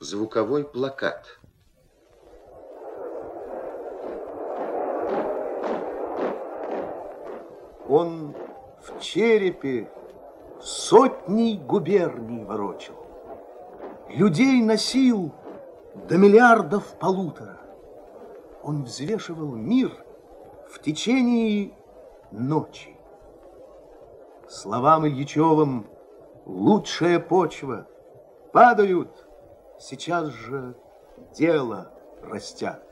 Звуковой плакат. Он в черепе сотни губерний ворочил. Людей носил до миллиардов полутора. Он взвешивал мир в течение ночи. Словам Ильичевым лучшая почва. Падают, сейчас же дело растят.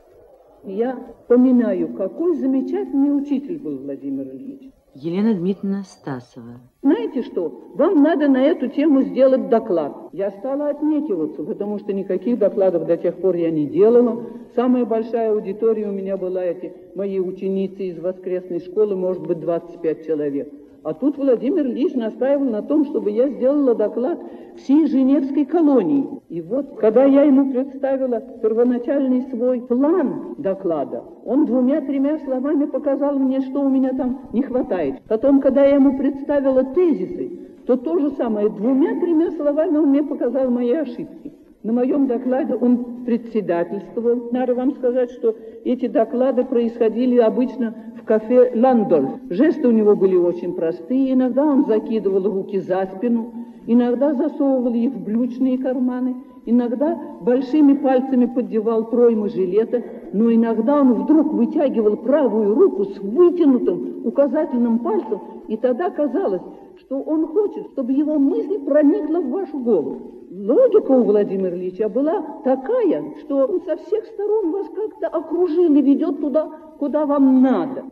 Я поминаю, какой замечательный учитель был Владимир Ильич. Елена Дмитриевна Стасова. Знаете что? Вам надо на эту тему сделать доклад. Я стала отнекиваться, потому что никаких докладов до тех пор я не делала. Самая большая аудитория у меня была эти мои ученицы из воскресной школы, может быть, 25 человек. А тут Владимир Ильич настаивал на том, чтобы я сделала доклад всей Женевской колонии. И вот, когда я ему представила первоначальный свой план доклада, он двумя-тремя словами показал мне, что у меня там не хватает. Потом, когда я ему представила тезисы, то то же самое, двумя-тремя словами он мне показал мои ошибки. На моем докладе он председательствовал. Надо вам сказать, что эти доклады происходили обычно кафе «Ландольф». Жесты у него были очень простые. Иногда он закидывал руки за спину, иногда засовывал их в брючные карманы, иногда большими пальцами поддевал проймы жилета, но иногда он вдруг вытягивал правую руку с вытянутым указательным пальцем, и тогда казалось, что он хочет, чтобы его мысль проникла в вашу голову. Логика у Владимира Ильича была такая, что он со всех сторон вас как-то окружил и ведет туда, куда вам надо.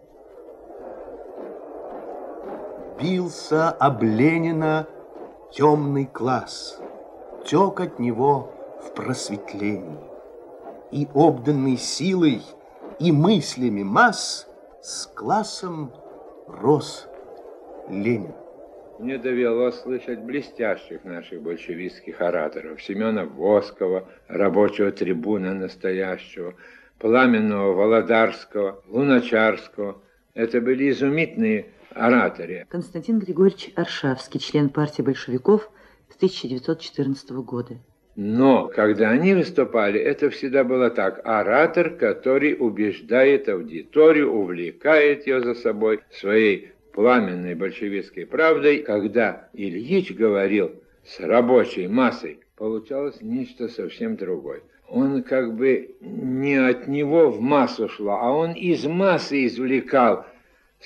Бился об Ленина темный класс, тек от него в просветлении. И обданный силой и мыслями масс с классом рос Ленин. Мне довелось слышать блестящих наших большевистских ораторов. Семена Воскова, рабочего трибуна настоящего, Пламенного Володарского, Луначарского. Это были изумительные ораторы. Константин Григорьевич Аршавский, член партии большевиков с 1914 года. Но когда они выступали, это всегда было так. Оратор, который убеждает аудиторию, увлекает ее за собой своей пламенной большевистской правдой, когда Ильич говорил с рабочей массой, получалось нечто совсем другое. Он как бы не от него в массу шло, а он из массы извлекал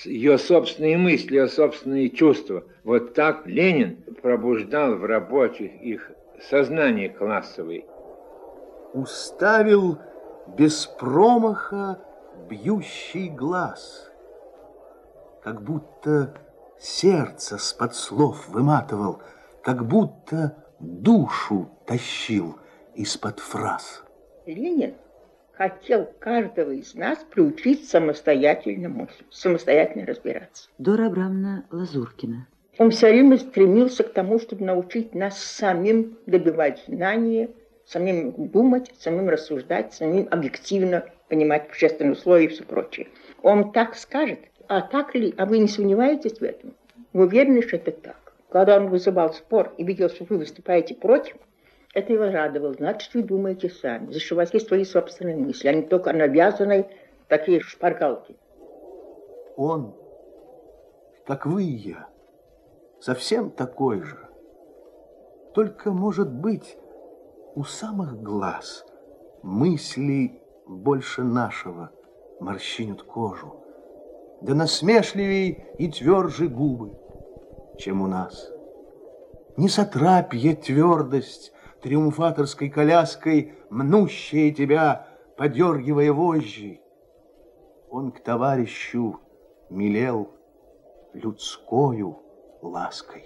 ее собственные мысли, ее собственные чувства. Вот так Ленин пробуждал в рабочих их сознание классовое. Уставил без промаха бьющий глаз – как будто сердце с под слов выматывал, как будто душу тащил из-под фраз. Ленин хотел каждого из нас приучить самостоятельно мыслить, самостоятельно разбираться. Дора Абрамовна Лазуркина. Он все время стремился к тому, чтобы научить нас самим добивать знания, самим думать, самим рассуждать, самим объективно понимать общественные условия и все прочее. Он так скажет, а так ли? А вы не сомневаетесь в этом? Вы уверены, что это так? Когда он вызывал спор и видел, что вы выступаете против, это его радовало. Значит, вы думаете сами. Есть свои собственные мысли, а не только навязанные такие шпаргалки. Он, как вы и я, совсем такой же. Только, может быть, у самых глаз мысли больше нашего морщинят кожу да насмешливей и тверже губы, чем у нас. Не сатрапье твердость триумфаторской коляской, мнущая тебя, подергивая вожжи. Он к товарищу милел людскою лаской.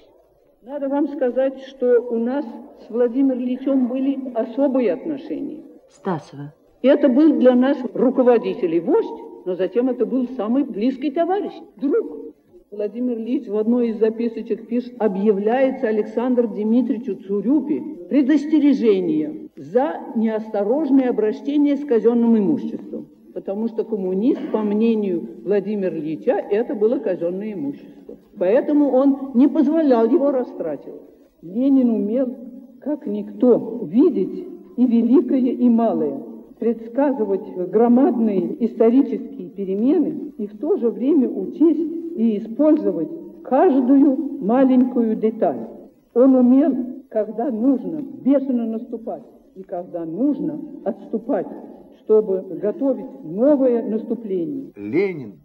Надо вам сказать, что у нас с Владимиром Ильичем были особые отношения. Стасова. И это был для нас руководитель и вождь, но затем это был самый близкий товарищ, друг. Владимир Ильич в одной из записочек пишет, объявляется Александр Дмитриевичу Цурюпе предостережение за неосторожное обращение с казенным имуществом. Потому что коммунист, по мнению Владимира Ильича, это было казенное имущество. Поэтому он не позволял его растратить. Ленин умел, как никто, видеть и великое, и малое, предсказывать громадные исторические перемены и в то же время учесть и использовать каждую маленькую деталь. Он умел, когда нужно, бешено наступать, и когда нужно отступать, чтобы готовить новое наступление. Ленин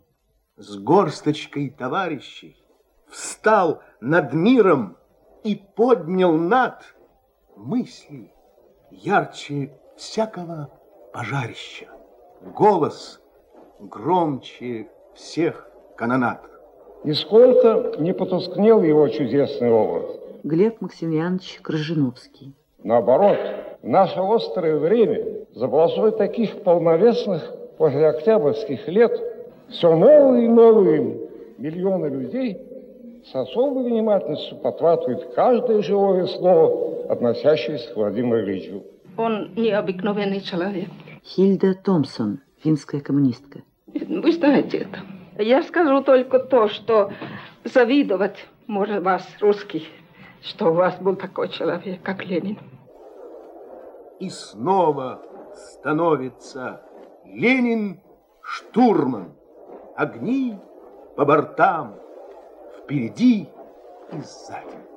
с горсточкой товарищей встал над миром и поднял над мысли ярче всякого пожарища. Голос громче всех канонат. Нисколько не потускнел его чудесный образ. Глеб Максимiliaнович Крыжиновский. Наоборот, в наше острое время, за полосой таких полновесных после октябрьских лет, все новые и новые миллионы людей с особой внимательностью подхватывают каждое живое слово, относящееся к Владимиру Ильичу. Он необыкновенный человек. Хильда Томпсон, финская коммунистка. Знаете это. Я скажу только то, что завидовать может вас, русский, что у вас был такой человек, как Ленин. И снова становится Ленин штурман. Огни по бортам, впереди и сзади.